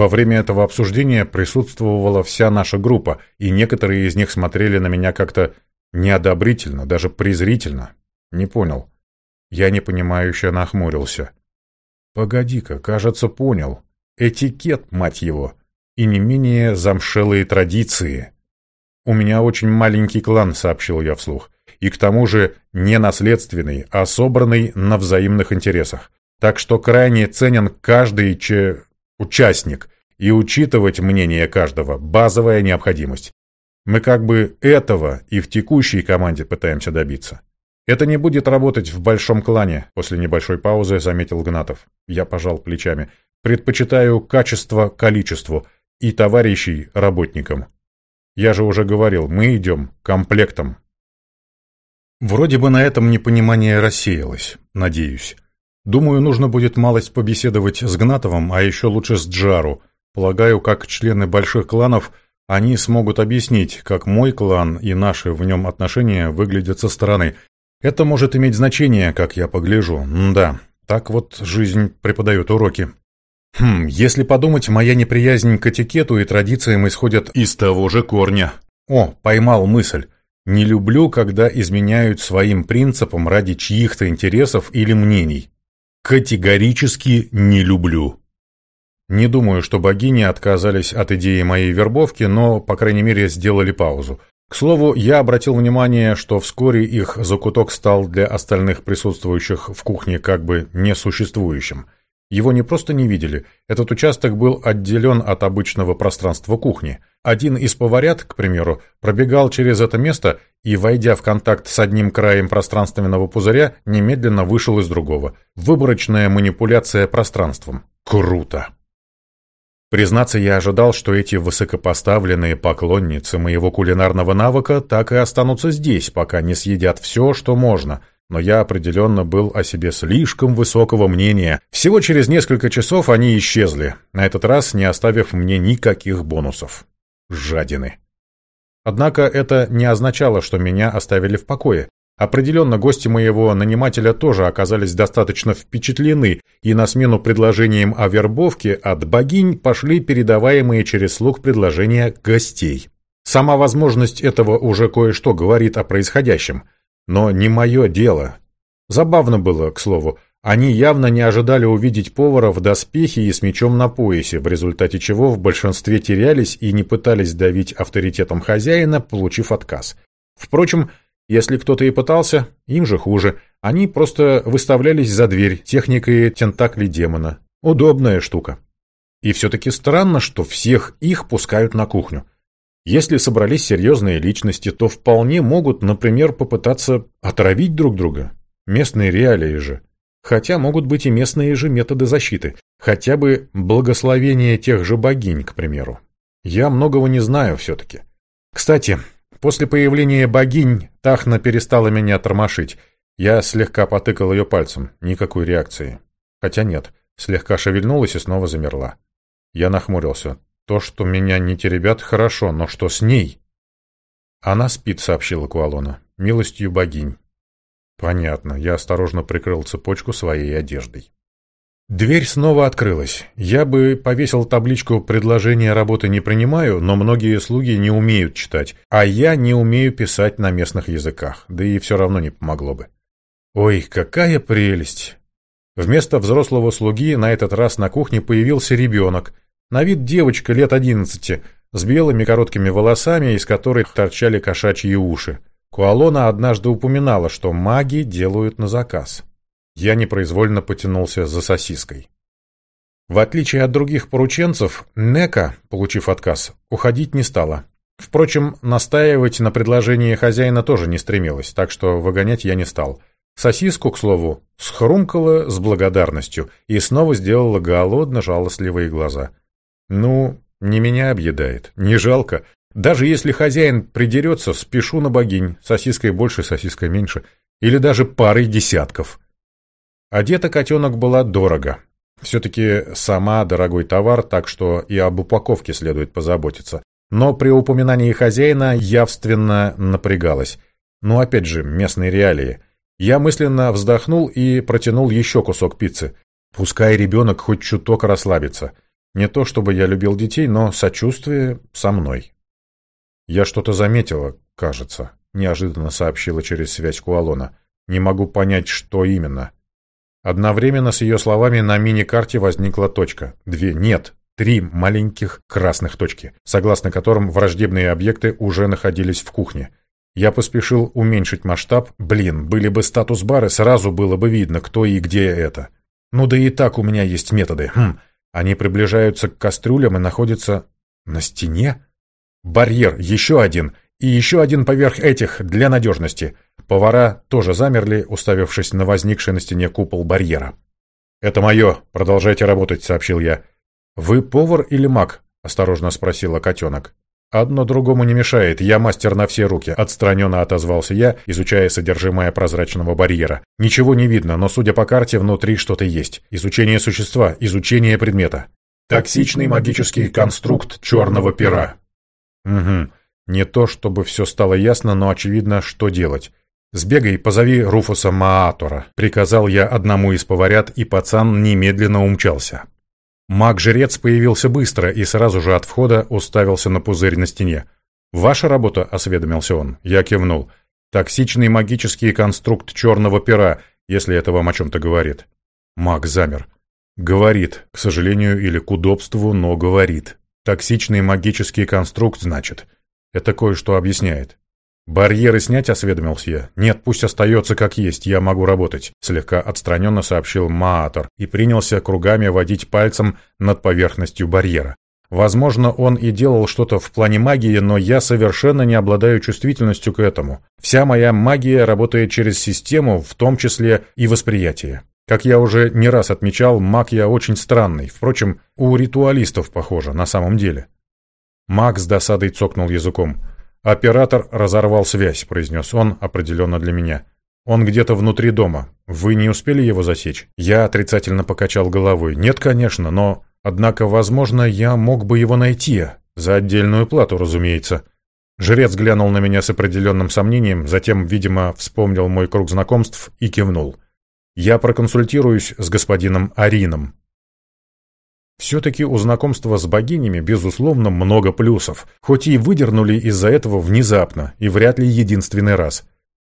Во время этого обсуждения присутствовала вся наша группа, и некоторые из них смотрели на меня как-то неодобрительно, даже презрительно. Не понял. Я непонимающе нахмурился. Погоди-ка, кажется, понял. Этикет, мать его, и не менее замшелые традиции. У меня очень маленький клан, сообщил я вслух, и к тому же не наследственный, а собранный на взаимных интересах. Так что крайне ценен каждый че участник, и учитывать мнение каждого – базовая необходимость. Мы как бы этого и в текущей команде пытаемся добиться. Это не будет работать в большом клане, после небольшой паузы заметил Гнатов. Я пожал плечами. Предпочитаю качество количеству и товарищей работникам. Я же уже говорил, мы идем комплектом. Вроде бы на этом непонимание рассеялось, надеюсь. Думаю, нужно будет малость побеседовать с Гнатовым, а еще лучше с Джару. Полагаю, как члены больших кланов, они смогут объяснить, как мой клан и наши в нем отношения выглядят со стороны. Это может иметь значение, как я погляжу. М да, так вот жизнь преподает уроки. Хм, если подумать, моя неприязнь к этикету и традициям исходит из того же корня. О, поймал мысль. Не люблю, когда изменяют своим принципам ради чьих-то интересов или мнений. Категорически не люблю. Не думаю, что богини отказались от идеи моей вербовки, но, по крайней мере, сделали паузу. К слову, я обратил внимание, что вскоре их закуток стал для остальных присутствующих в кухне как бы несуществующим. Его не просто не видели, этот участок был отделен от обычного пространства кухни. Один из поварят, к примеру, пробегал через это место и, войдя в контакт с одним краем пространственного пузыря, немедленно вышел из другого. Выборочная манипуляция пространством. Круто! Признаться, я ожидал, что эти высокопоставленные поклонницы моего кулинарного навыка так и останутся здесь, пока не съедят все, что можно – но я определенно был о себе слишком высокого мнения. Всего через несколько часов они исчезли, на этот раз не оставив мне никаких бонусов. Жадины. Однако это не означало, что меня оставили в покое. Определенно, гости моего нанимателя тоже оказались достаточно впечатлены, и на смену предложениям о вербовке от богинь пошли передаваемые через слух предложения гостей. Сама возможность этого уже кое-что говорит о происходящем – но не мое дело. Забавно было, к слову, они явно не ожидали увидеть повара в доспехе и с мечом на поясе, в результате чего в большинстве терялись и не пытались давить авторитетом хозяина, получив отказ. Впрочем, если кто-то и пытался, им же хуже. Они просто выставлялись за дверь техникой тентакли демона. Удобная штука. И все-таки странно, что всех их пускают на кухню. Если собрались серьезные личности, то вполне могут, например, попытаться отравить друг друга. Местные реалии же. Хотя могут быть и местные же методы защиты. Хотя бы благословение тех же богинь, к примеру. Я многого не знаю все-таки. Кстати, после появления богинь Тахна перестала меня тормошить. Я слегка потыкал ее пальцем. Никакой реакции. Хотя нет, слегка шевельнулась и снова замерла. Я нахмурился. То, что меня не теребят, хорошо, но что с ней? Она спит, сообщила Куалона, милостью богинь. Понятно, я осторожно прикрыл цепочку своей одеждой. Дверь снова открылась. Я бы повесил табличку «Предложение работы не принимаю», но многие слуги не умеют читать, а я не умею писать на местных языках, да и все равно не помогло бы. Ой, какая прелесть! Вместо взрослого слуги на этот раз на кухне появился ребенок, на вид девочка лет одиннадцати, с белыми короткими волосами, из которых торчали кошачьи уши. Куалона однажды упоминала, что маги делают на заказ. Я непроизвольно потянулся за сосиской. В отличие от других порученцев, Нека, получив отказ, уходить не стала. Впрочем, настаивать на предложении хозяина тоже не стремилась, так что выгонять я не стал. Сосиску, к слову, схрумкала с благодарностью и снова сделала голодно-жалостливые глаза. Ну, не меня объедает, не жалко. Даже если хозяин придерется, спешу на богинь, сосиской больше, сосиской меньше, или даже парой десятков. Одета котенок была дорого. Все-таки сама дорогой товар, так что и об упаковке следует позаботиться. Но при упоминании хозяина явственно напрягалась. Ну, опять же, местные реалии. Я мысленно вздохнул и протянул еще кусок пиццы. Пускай ребенок хоть чуток расслабится. Не то чтобы я любил детей, но сочувствие со мной. «Я что-то заметила, кажется», — неожиданно сообщила через связь Куалона. «Не могу понять, что именно». Одновременно с ее словами на мини-карте возникла точка. Две, нет, три маленьких красных точки, согласно которым враждебные объекты уже находились в кухне. Я поспешил уменьшить масштаб. Блин, были бы статус-бары, сразу было бы видно, кто и где это. Ну да и так у меня есть методы. Хм, они приближаются к кастрюлям и находятся на стене? Барьер, еще один, и еще один поверх этих, для надежности. Повара тоже замерли, уставившись на возникший на стене купол барьера. «Это мое, продолжайте работать», — сообщил я. «Вы повар или маг?» — осторожно спросила котенок. «Одно другому не мешает, я мастер на все руки», — отстраненно отозвался я, изучая содержимое прозрачного барьера. «Ничего не видно, но, судя по карте, внутри что-то есть. Изучение существа, изучение предмета». «Токсичный магический конструкт черного пера». «Угу. Не то, чтобы все стало ясно, но очевидно, что делать. «Сбегай, позови Руфуса Маатора», — приказал я одному из поварят, и пацан немедленно умчался. Маг-жрец появился быстро и сразу же от входа уставился на пузырь на стене. «Ваша работа?» — осведомился он. Я кивнул. «Токсичный магический конструкт черного пера, если это вам о чем-то говорит». Маг замер. «Говорит, к сожалению или к удобству, но говорит. Токсичный магический конструкт, значит. Это кое-что объясняет». «Барьеры снять?» — осведомился я. «Нет, пусть остается как есть, я могу работать», — слегка отстраненно сообщил Маатор и принялся кругами водить пальцем над поверхностью барьера. Возможно, он и делал что-то в плане магии, но я совершенно не обладаю чувствительностью к этому. Вся моя магия работает через систему, в том числе и восприятие. Как я уже не раз отмечал, маг я очень странный. Впрочем, у ритуалистов похоже, на самом деле. Маг с досадой цокнул языком. «Оператор разорвал связь», — произнес он определенно для меня. «Он где-то внутри дома. Вы не успели его засечь?» Я отрицательно покачал головой. «Нет, конечно, но... Однако, возможно, я мог бы его найти. За отдельную плату, разумеется». Жрец глянул на меня с определенным сомнением, затем, видимо, вспомнил мой круг знакомств и кивнул. «Я проконсультируюсь с господином Арином. Все-таки у знакомства с богинями, безусловно, много плюсов, хоть и выдернули из-за этого внезапно, и вряд ли единственный раз.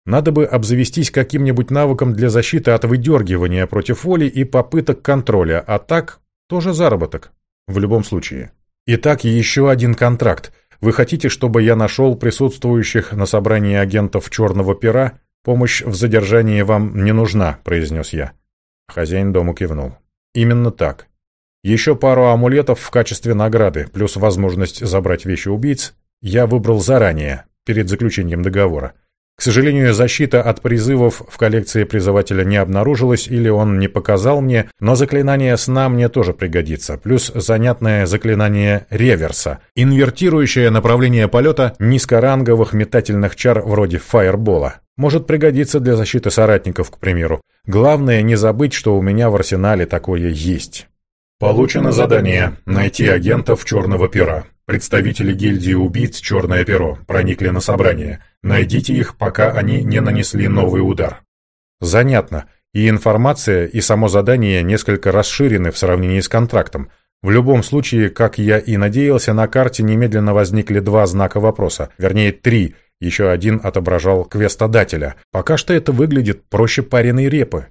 Надо бы обзавестись каким-нибудь навыком для защиты от выдергивания против воли и попыток контроля, а так тоже заработок. В любом случае. Итак, еще один контракт. Вы хотите, чтобы я нашел присутствующих на собрании агентов Черного Пера? Помощь в задержании вам не нужна, произнес я. Хозяин дома кивнул. Именно так. Еще пару амулетов в качестве награды, плюс возможность забрать вещи убийц, я выбрал заранее, перед заключением договора. К сожалению, защита от призывов в коллекции призывателя не обнаружилась или он не показал мне, но заклинание сна мне тоже пригодится, плюс занятное заклинание реверса, инвертирующее направление полета низкоранговых метательных чар вроде фаербола. Может пригодиться для защиты соратников, к примеру. Главное не забыть, что у меня в арсенале такое есть. Получено задание «Найти агентов Черного Пера». Представители гильдии убийц «Черное перо» проникли на собрание. Найдите их, пока они не нанесли новый удар. Занятно. И информация, и само задание несколько расширены в сравнении с контрактом. В любом случае, как я и надеялся, на карте немедленно возникли два знака вопроса. Вернее, три. Еще один отображал квестодателя. Пока что это выглядит проще пареной репы.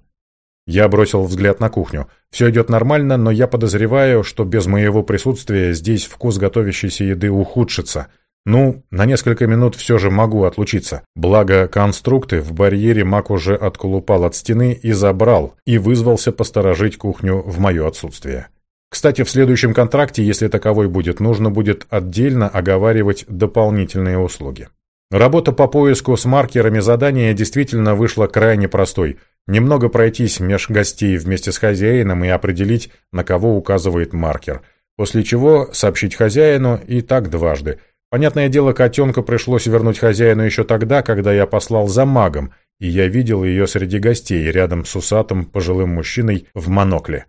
Я бросил взгляд на кухню. Все идет нормально, но я подозреваю, что без моего присутствия здесь вкус готовящейся еды ухудшится. Ну, на несколько минут все же могу отлучиться. Благо, конструкты в барьере маг уже отколупал от стены и забрал, и вызвался посторожить кухню в мое отсутствие. Кстати, в следующем контракте, если таковой будет, нужно будет отдельно оговаривать дополнительные услуги. Работа по поиску с маркерами задания действительно вышла крайне простой – Немного пройтись меж гостей вместе с хозяином и определить, на кого указывает маркер. После чего сообщить хозяину и так дважды. Понятное дело, котенка пришлось вернуть хозяину еще тогда, когда я послал за магом, и я видел ее среди гостей, рядом с усатым пожилым мужчиной в монокле.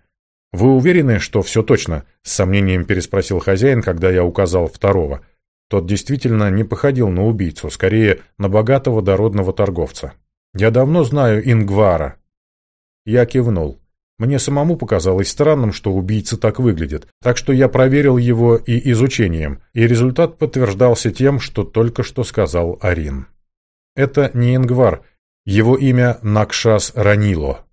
«Вы уверены, что все точно?» — с сомнением переспросил хозяин, когда я указал второго. Тот действительно не походил на убийцу, скорее на богатого дородного торговца. «Я давно знаю Ингвара». Я кивнул. Мне самому показалось странным, что убийца так выглядит, так что я проверил его и изучением, и результат подтверждался тем, что только что сказал Арин. Это не Ингвар, его имя Накшас Ранило.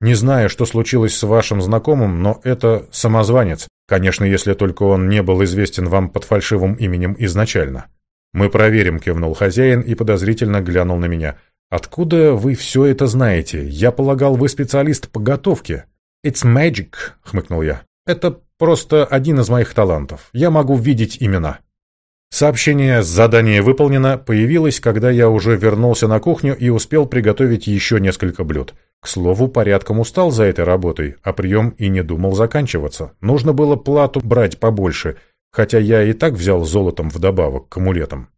Не знаю, что случилось с вашим знакомым, но это самозванец, конечно, если только он не был известен вам под фальшивым именем изначально. Мы проверим, кивнул хозяин и подозрительно глянул на меня. Откуда вы все это знаете? Я полагал, вы специалист по готовке. «It's magic», — хмыкнул я. «Это просто один из моих талантов. Я могу видеть имена». Сообщение «Задание выполнено» появилось, когда я уже вернулся на кухню и успел приготовить еще несколько блюд. К слову, порядком устал за этой работой, а прием и не думал заканчиваться. Нужно было плату брать побольше, хотя я и так взял золотом вдобавок к амулетам.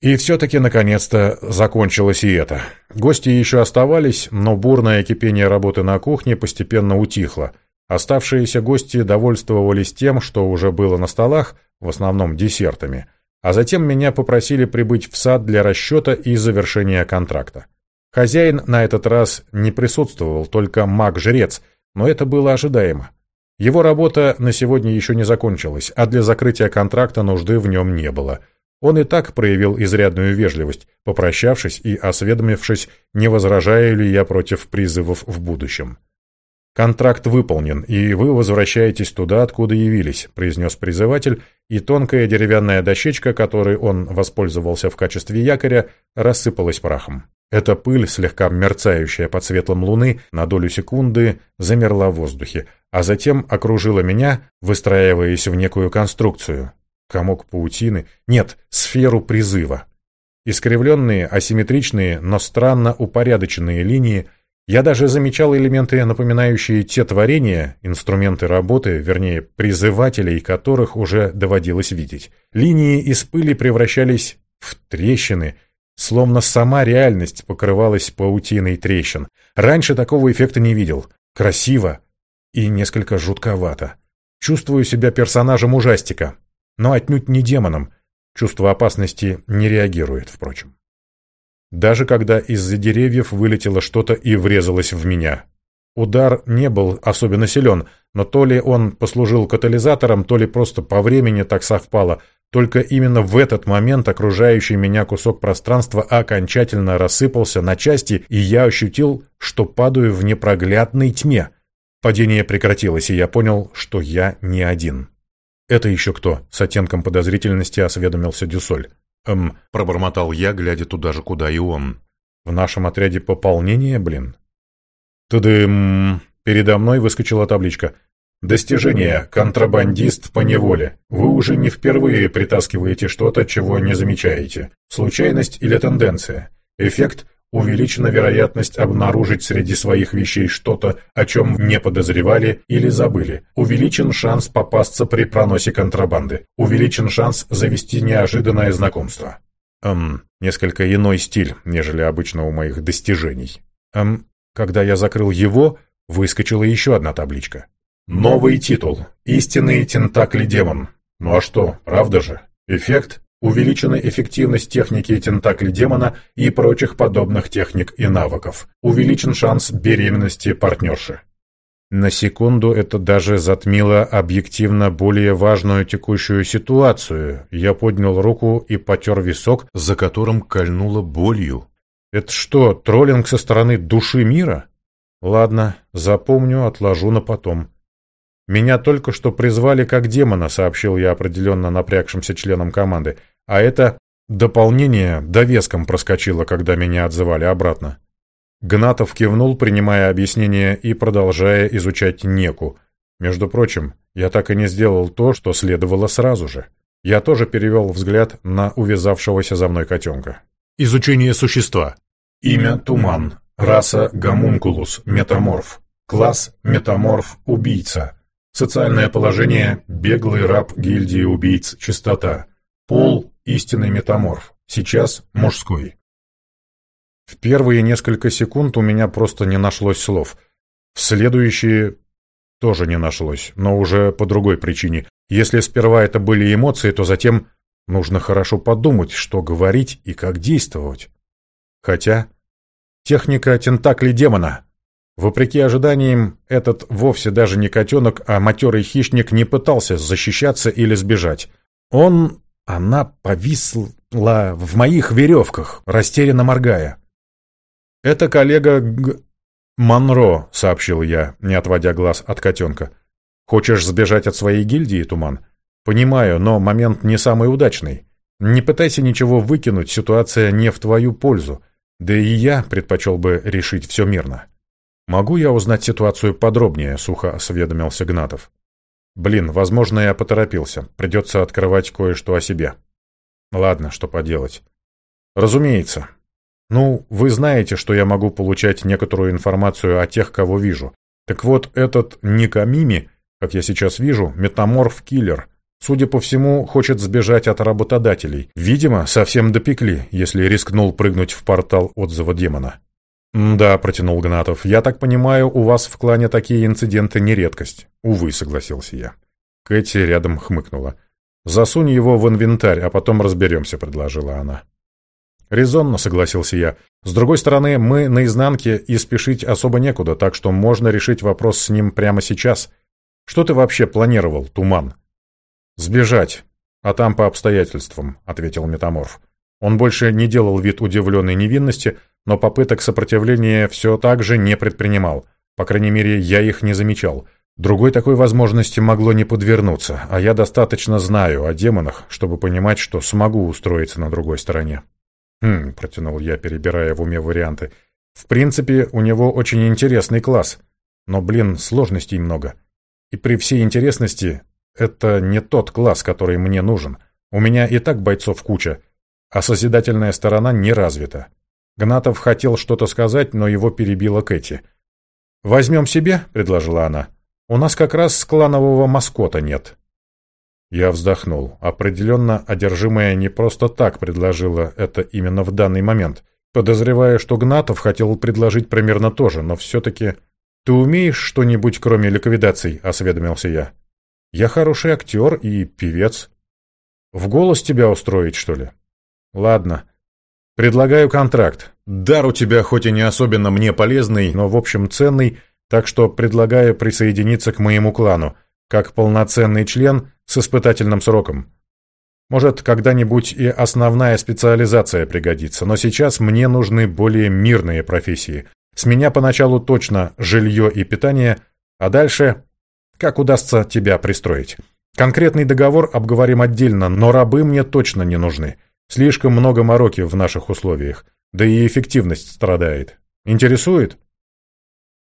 И все-таки, наконец-то, закончилось и это. Гости еще оставались, но бурное кипение работы на кухне постепенно утихло. Оставшиеся гости довольствовались тем, что уже было на столах, в основном десертами. А затем меня попросили прибыть в сад для расчета и завершения контракта. Хозяин на этот раз не присутствовал, только маг-жрец, но это было ожидаемо. Его работа на сегодня еще не закончилась, а для закрытия контракта нужды в нем не было – он и так проявил изрядную вежливость, попрощавшись и осведомившись, не возражаю ли я против призывов в будущем. «Контракт выполнен, и вы возвращаетесь туда, откуда явились», произнес призыватель, и тонкая деревянная дощечка, которой он воспользовался в качестве якоря, рассыпалась прахом. Эта пыль, слегка мерцающая под светлом луны, на долю секунды замерла в воздухе, а затем окружила меня, выстраиваясь в некую конструкцию комок паутины, нет, сферу призыва. Искривленные, асимметричные, но странно упорядоченные линии, я даже замечал элементы, напоминающие те творения, инструменты работы, вернее, призывателей, которых уже доводилось видеть. Линии из пыли превращались в трещины, словно сама реальность покрывалась паутиной трещин. Раньше такого эффекта не видел. Красиво и несколько жутковато. Чувствую себя персонажем ужастика, но отнюдь не демоном. Чувство опасности не реагирует, впрочем. Даже когда из-за деревьев вылетело что-то и врезалось в меня. Удар не был особенно силен, но то ли он послужил катализатором, то ли просто по времени так совпало. Только именно в этот момент окружающий меня кусок пространства окончательно рассыпался на части, и я ощутил, что падаю в непроглядной тьме. Падение прекратилось, и я понял, что я не один. «Это еще кто?» — с оттенком подозрительности осведомился Дюсоль. «Эм», — пробормотал я, глядя туда же, куда и он. «В нашем отряде пополнение, блин?» «Тудым...» Передо мной выскочила табличка. «Достижение. Контрабандист по неволе. Вы уже не впервые притаскиваете что-то, чего не замечаете. Случайность или тенденция. Эффект увеличена вероятность обнаружить среди своих вещей что-то, о чем не подозревали или забыли. Увеличен шанс попасться при проносе контрабанды. Увеличен шанс завести неожиданное знакомство. Эм, несколько иной стиль, нежели обычно у моих достижений. Эм, когда я закрыл его, выскочила еще одна табличка. Новый титул. Истинный тентакли демон. Ну а что, правда же? Эффект Увеличена эффективность техники тентакли демона и прочих подобных техник и навыков. Увеличен шанс беременности партнерши. На секунду это даже затмило объективно более важную текущую ситуацию. Я поднял руку и потер висок, за которым кольнуло болью. Это что, троллинг со стороны души мира? Ладно, запомню, отложу на потом. Меня только что призвали как демона, сообщил я определенно напрягшимся членам команды. А это дополнение довеском проскочило, когда меня отзывали обратно. Гнатов кивнул, принимая объяснение и продолжая изучать неку. Между прочим, я так и не сделал то, что следовало сразу же. Я тоже перевел взгляд на увязавшегося за мной котенка. Изучение существа. Имя Туман. Раса Гомункулус. Метаморф. Класс Метаморф. Убийца. Социальное положение. Беглый раб гильдии убийц. Чистота. Пол истинный метаморф, сейчас мужской. В первые несколько секунд у меня просто не нашлось слов. В следующие тоже не нашлось, но уже по другой причине. Если сперва это были эмоции, то затем нужно хорошо подумать, что говорить и как действовать. Хотя... Техника тентакли демона. Вопреки ожиданиям, этот вовсе даже не котенок, а матерый хищник не пытался защищаться или сбежать. Он... она повисла в моих веревках, растерянно моргая. «Это коллега Г... Монро», — сообщил я, не отводя глаз от котенка. «Хочешь сбежать от своей гильдии, Туман?» «Понимаю, но момент не самый удачный. Не пытайся ничего выкинуть, ситуация не в твою пользу. Да и я предпочел бы решить все мирно». «Могу я узнать ситуацию подробнее?» — сухо осведомился Гнатов. «Блин, возможно, я поторопился. Придется открывать кое-что о себе». «Ладно, что поделать». «Разумеется. Ну, вы знаете, что я могу получать некоторую информацию о тех, кого вижу. Так вот, этот Никамими, как я сейчас вижу, метаморф-киллер. Судя по всему, хочет сбежать от работодателей. Видимо, совсем допекли, если рискнул прыгнуть в портал отзыва демона». «Да», — протянул Гнатов, — «я так понимаю, у вас в клане такие инциденты не редкость». «Увы», — согласился я. Кэти рядом хмыкнула. «Засунь его в инвентарь, а потом разберемся», — предложила она. «Резонно», — согласился я. «С другой стороны, мы наизнанке и спешить особо некуда, так что можно решить вопрос с ним прямо сейчас. Что ты вообще планировал, Туман?» «Сбежать, а там по обстоятельствам», — ответил Метаморф. Он больше не делал вид удивленной невинности, но попыток сопротивления все так же не предпринимал. По крайней мере, я их не замечал. Другой такой возможности могло не подвернуться, а я достаточно знаю о демонах, чтобы понимать, что смогу устроиться на другой стороне. «Хм», — протянул я, перебирая в уме варианты. «В принципе, у него очень интересный класс. Но, блин, сложностей много. И при всей интересности, это не тот класс, который мне нужен. У меня и так бойцов куча, а созидательная сторона не развита. Гнатов хотел что-то сказать, но его перебила Кэти. «Возьмем себе», — предложила она. «У нас как раз кланового маскота нет». Я вздохнул. Определенно, одержимая не просто так предложила это именно в данный момент. Подозревая, что Гнатов хотел предложить примерно то же, но все-таки... «Ты умеешь что-нибудь, кроме ликвидаций?» — осведомился я. «Я хороший актер и певец». «В голос тебя устроить, что ли?» «Ладно. Предлагаю контракт. Дар у тебя хоть и не особенно мне полезный, но в общем ценный, так что предлагаю присоединиться к моему клану, как полноценный член с испытательным сроком. Может, когда-нибудь и основная специализация пригодится, но сейчас мне нужны более мирные профессии. С меня поначалу точно жилье и питание, а дальше как удастся тебя пристроить. Конкретный договор обговорим отдельно, но рабы мне точно не нужны. Слишком много мороки в наших условиях, да и эффективность страдает. Интересует?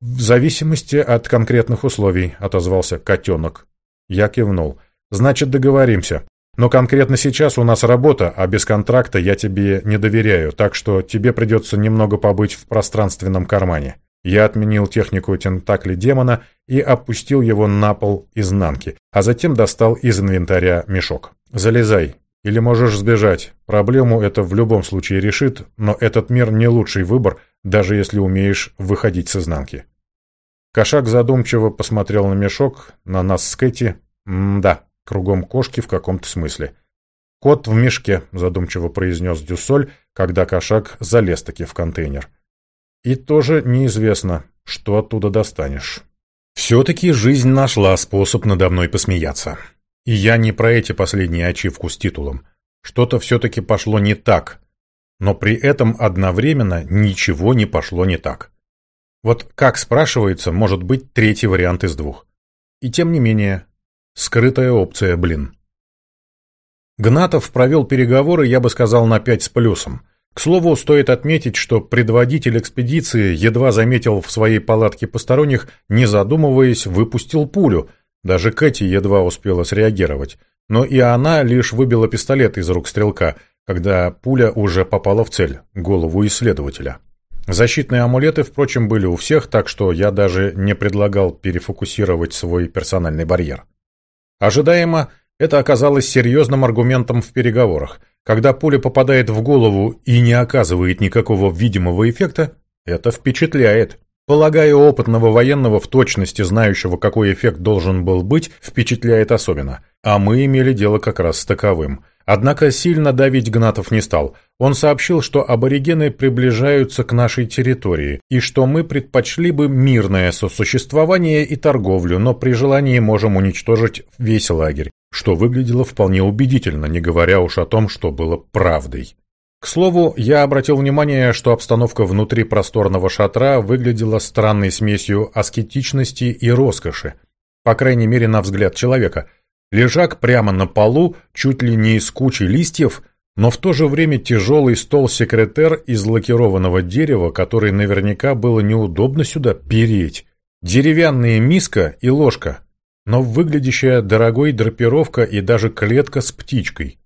В зависимости от конкретных условий, отозвался котенок. Я кивнул. Значит, договоримся. Но конкретно сейчас у нас работа, а без контракта я тебе не доверяю, так что тебе придется немного побыть в пространственном кармане. Я отменил технику тентакли демона и опустил его на пол изнанки, а затем достал из инвентаря мешок. «Залезай, или можешь сбежать. Проблему это в любом случае решит, но этот мир не лучший выбор, даже если умеешь выходить с изнанки. Кошак задумчиво посмотрел на мешок, на нас с Кэти. М-да, кругом кошки в каком-то смысле. «Кот в мешке», — задумчиво произнес Дюсоль, когда кошак залез-таки в контейнер. «И тоже неизвестно, что оттуда достанешь». Все-таки жизнь нашла способ надо мной посмеяться. И я не про эти последние ачивку с титулом. Что-то все-таки пошло не так. Но при этом одновременно ничего не пошло не так. Вот как спрашивается, может быть третий вариант из двух. И тем не менее, скрытая опция, блин. Гнатов провел переговоры, я бы сказал, на пять с плюсом. К слову, стоит отметить, что предводитель экспедиции едва заметил в своей палатке посторонних, не задумываясь, выпустил пулю – даже Кэти едва успела среагировать, но и она лишь выбила пистолет из рук стрелка, когда пуля уже попала в цель – голову исследователя. Защитные амулеты, впрочем, были у всех, так что я даже не предлагал перефокусировать свой персональный барьер. Ожидаемо, это оказалось серьезным аргументом в переговорах. Когда пуля попадает в голову и не оказывает никакого видимого эффекта, это впечатляет. Полагаю, опытного военного в точности знающего, какой эффект должен был быть, впечатляет особенно. А мы имели дело как раз с таковым. Однако сильно давить Гнатов не стал. Он сообщил, что аборигены приближаются к нашей территории, и что мы предпочли бы мирное сосуществование и торговлю, но при желании можем уничтожить весь лагерь, что выглядело вполне убедительно, не говоря уж о том, что было правдой. К слову, я обратил внимание, что обстановка внутри просторного шатра выглядела странной смесью аскетичности и роскоши, по крайней мере на взгляд человека – Лежак прямо на полу, чуть ли не из кучи листьев, но в то же время тяжелый стол-секретер из лакированного дерева, который наверняка было неудобно сюда переть. Деревянная миска и ложка, но выглядящая дорогой драпировка и даже клетка с птичкой.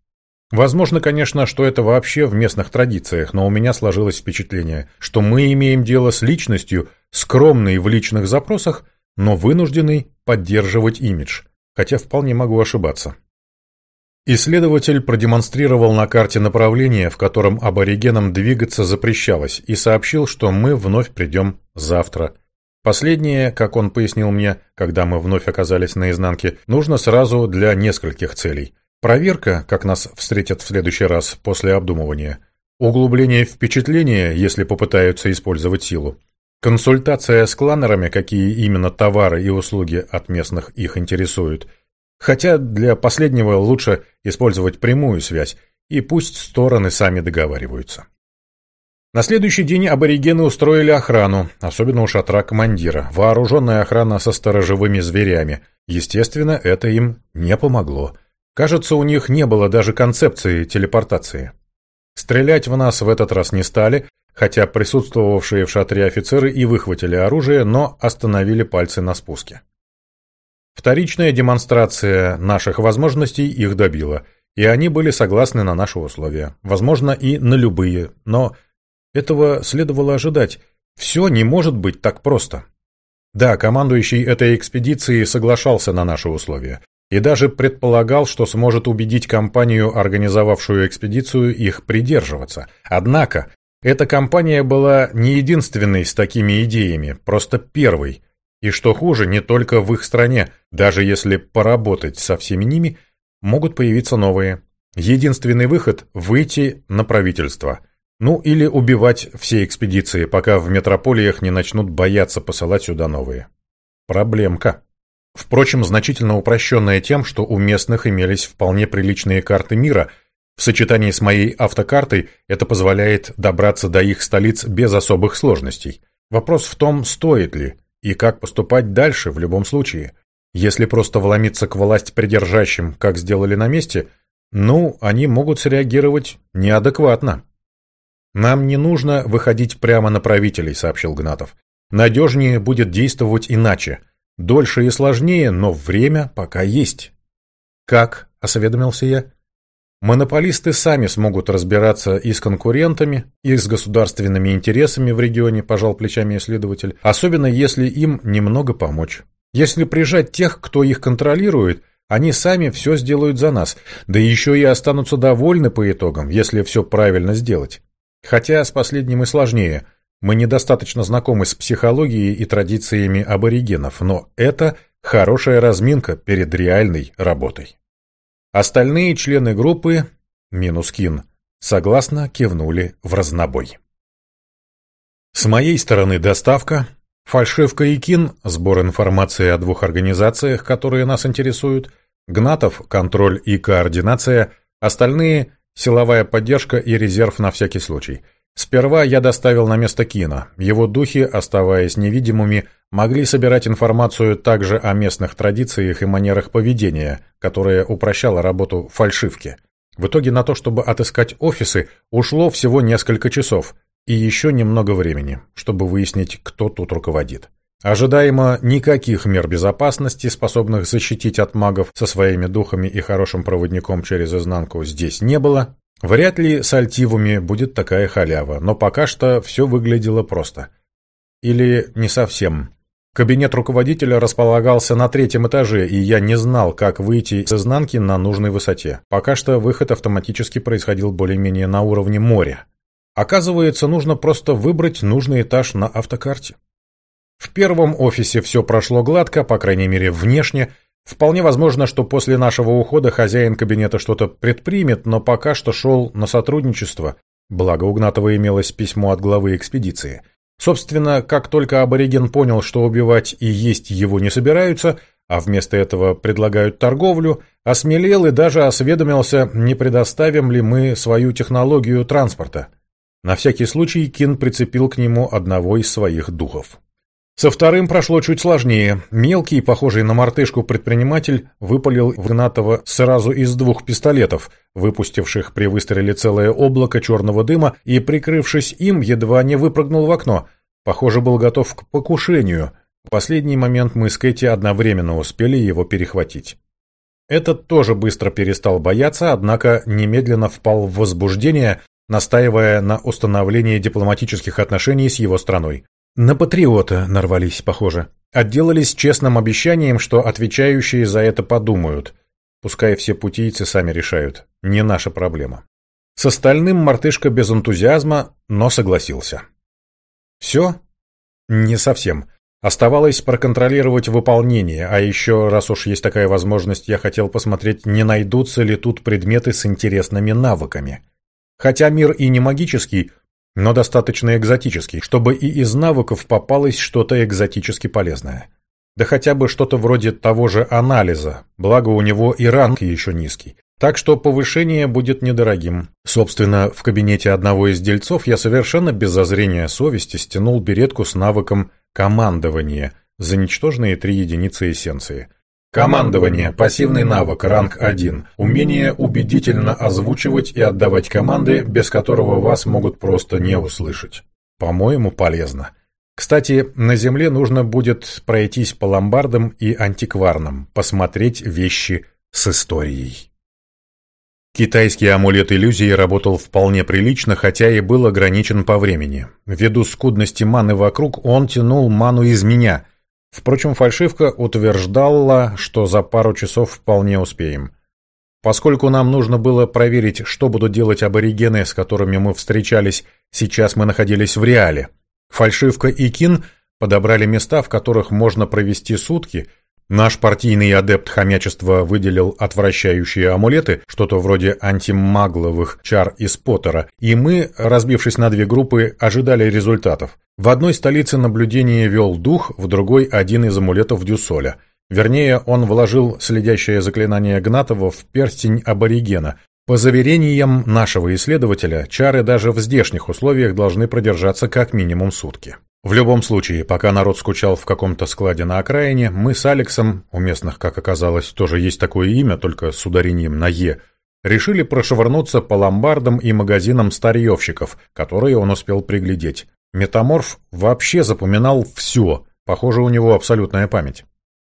Возможно, конечно, что это вообще в местных традициях, но у меня сложилось впечатление, что мы имеем дело с личностью, скромной в личных запросах, но вынужденной поддерживать имидж хотя вполне могу ошибаться. Исследователь продемонстрировал на карте направление, в котором аборигенам двигаться запрещалось, и сообщил, что мы вновь придем завтра. Последнее, как он пояснил мне, когда мы вновь оказались на изнанке, нужно сразу для нескольких целей. Проверка, как нас встретят в следующий раз после обдумывания. Углубление впечатления, если попытаются использовать силу. Консультация с кланерами, какие именно товары и услуги от местных их интересуют. Хотя для последнего лучше использовать прямую связь, и пусть стороны сами договариваются. На следующий день аборигены устроили охрану, особенно у шатра командира, вооруженная охрана со сторожевыми зверями. Естественно, это им не помогло. Кажется, у них не было даже концепции телепортации. Стрелять в нас в этот раз не стали, хотя присутствовавшие в шатре офицеры и выхватили оружие, но остановили пальцы на спуске. Вторичная демонстрация наших возможностей их добила, и они были согласны на наши условия, возможно, и на любые, но этого следовало ожидать. Все не может быть так просто. Да, командующий этой экспедицией соглашался на наши условия и даже предполагал, что сможет убедить компанию, организовавшую экспедицию, их придерживаться. Однако эта компания была не единственной с такими идеями, просто первой. И что хуже, не только в их стране, даже если поработать со всеми ними, могут появиться новые. Единственный выход – выйти на правительство. Ну или убивать все экспедиции, пока в метрополиях не начнут бояться посылать сюда новые. Проблемка. Впрочем, значительно упрощенная тем, что у местных имелись вполне приличные карты мира – в сочетании с моей автокартой это позволяет добраться до их столиц без особых сложностей. Вопрос в том, стоит ли и как поступать дальше в любом случае. Если просто вломиться к власть придержащим, как сделали на месте, ну, они могут среагировать неадекватно. «Нам не нужно выходить прямо на правителей», — сообщил Гнатов. «Надежнее будет действовать иначе. Дольше и сложнее, но время пока есть». «Как?» — осведомился я. Монополисты сами смогут разбираться и с конкурентами, и с государственными интересами в регионе, пожал плечами исследователь, особенно если им немного помочь. Если прижать тех, кто их контролирует, они сами все сделают за нас, да еще и останутся довольны по итогам, если все правильно сделать. Хотя с последним и сложнее. Мы недостаточно знакомы с психологией и традициями аборигенов, но это хорошая разминка перед реальной работой. Остальные члены группы, минус Кин, согласно кивнули в разнобой. С моей стороны доставка, фальшивка и Кин, сбор информации о двух организациях, которые нас интересуют, Гнатов, контроль и координация, остальные – силовая поддержка и резерв на всякий случай – Сперва я доставил на место Кина. Его духи, оставаясь невидимыми, могли собирать информацию также о местных традициях и манерах поведения, которая упрощала работу фальшивки. В итоге на то, чтобы отыскать офисы, ушло всего несколько часов и еще немного времени, чтобы выяснить, кто тут руководит. Ожидаемо никаких мер безопасности, способных защитить от магов со своими духами и хорошим проводником через изнанку, здесь не было, Вряд ли с альтивами будет такая халява, но пока что все выглядело просто. Или не совсем. Кабинет руководителя располагался на третьем этаже, и я не знал, как выйти с изнанки на нужной высоте. Пока что выход автоматически происходил более-менее на уровне моря. Оказывается, нужно просто выбрать нужный этаж на автокарте. В первом офисе все прошло гладко, по крайней мере внешне, Вполне возможно, что после нашего ухода хозяин кабинета что-то предпримет, но пока что шел на сотрудничество, благо у Гнатова имелось письмо от главы экспедиции. Собственно, как только абориген понял, что убивать и есть его не собираются, а вместо этого предлагают торговлю, осмелел и даже осведомился, не предоставим ли мы свою технологию транспорта. На всякий случай Кин прицепил к нему одного из своих духов. Со вторым прошло чуть сложнее. Мелкий, похожий на мартышку предприниматель, выпалил в Игнатова сразу из двух пистолетов, выпустивших при выстреле целое облако черного дыма, и, прикрывшись им, едва не выпрыгнул в окно. Похоже, был готов к покушению. В последний момент мы с Кэти одновременно успели его перехватить. Этот тоже быстро перестал бояться, однако немедленно впал в возбуждение, настаивая на установлении дипломатических отношений с его страной. На патриота нарвались, похоже. Отделались честным обещанием, что отвечающие за это подумают. Пускай все путейцы сами решают. Не наша проблема. С остальным мартышка без энтузиазма, но согласился. Все? Не совсем. Оставалось проконтролировать выполнение, а еще, раз уж есть такая возможность, я хотел посмотреть, не найдутся ли тут предметы с интересными навыками. Хотя мир и не магический, но достаточно экзотический, чтобы и из навыков попалось что-то экзотически полезное. Да хотя бы что-то вроде того же анализа, благо у него и ранг еще низкий. Так что повышение будет недорогим. Собственно, в кабинете одного из дельцов я совершенно без зазрения совести стянул беретку с навыком командования за ничтожные три единицы эссенции – Командование. Пассивный навык. Ранг 1. Умение убедительно озвучивать и отдавать команды, без которого вас могут просто не услышать. По-моему, полезно. Кстати, на Земле нужно будет пройтись по ломбардам и антикварным, посмотреть вещи с историей. Китайский амулет иллюзии работал вполне прилично, хотя и был ограничен по времени. Ввиду скудности маны вокруг, он тянул ману из меня – Впрочем, фальшивка утверждала, что за пару часов вполне успеем. Поскольку нам нужно было проверить, что будут делать аборигены, с которыми мы встречались, сейчас мы находились в реале. Фальшивка и Кин подобрали места, в которых можно провести сутки, Наш партийный адепт хомячества выделил отвращающие амулеты, что-то вроде антимагловых чар из Поттера, и мы, разбившись на две группы, ожидали результатов. В одной столице наблюдение вел дух, в другой – один из амулетов Дюсоля. Вернее, он вложил следящее заклинание Гнатова в перстень аборигена. По заверениям нашего исследователя, чары даже в здешних условиях должны продержаться как минимум сутки. В любом случае, пока народ скучал в каком-то складе на окраине, мы с Алексом, у местных, как оказалось, тоже есть такое имя, только с ударением на «е», решили прошвырнуться по ломбардам и магазинам старьевщиков, которые он успел приглядеть. Метаморф вообще запоминал все, похоже, у него абсолютная память.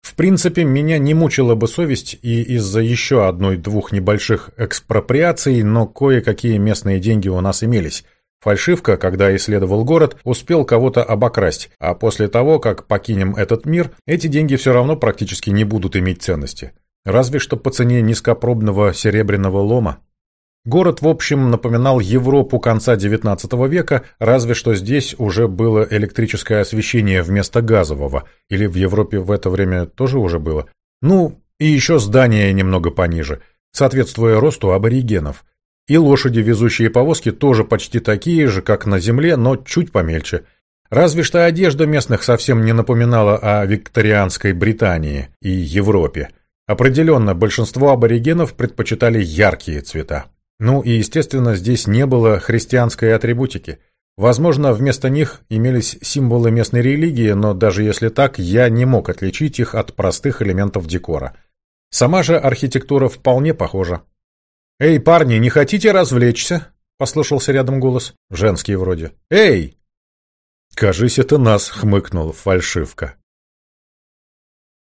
В принципе, меня не мучила бы совесть и из-за еще одной-двух небольших экспроприаций, но кое-какие местные деньги у нас имелись – Фальшивка, когда исследовал город, успел кого-то обокрасть, а после того, как покинем этот мир, эти деньги все равно практически не будут иметь ценности. Разве что по цене низкопробного серебряного лома. Город, в общем, напоминал Европу конца XIX века, разве что здесь уже было электрическое освещение вместо газового, или в Европе в это время тоже уже было. Ну, и еще здание немного пониже, соответствуя росту аборигенов – и лошади, везущие повозки, тоже почти такие же, как на земле, но чуть помельче. Разве что одежда местных совсем не напоминала о викторианской Британии и Европе. Определенно, большинство аборигенов предпочитали яркие цвета. Ну и, естественно, здесь не было христианской атрибутики. Возможно, вместо них имелись символы местной религии, но даже если так, я не мог отличить их от простых элементов декора. Сама же архитектура вполне похожа. «Эй, парни, не хотите развлечься?» — послышался рядом голос. Женский вроде. «Эй!» «Кажись, это нас», — хмыкнул фальшивка.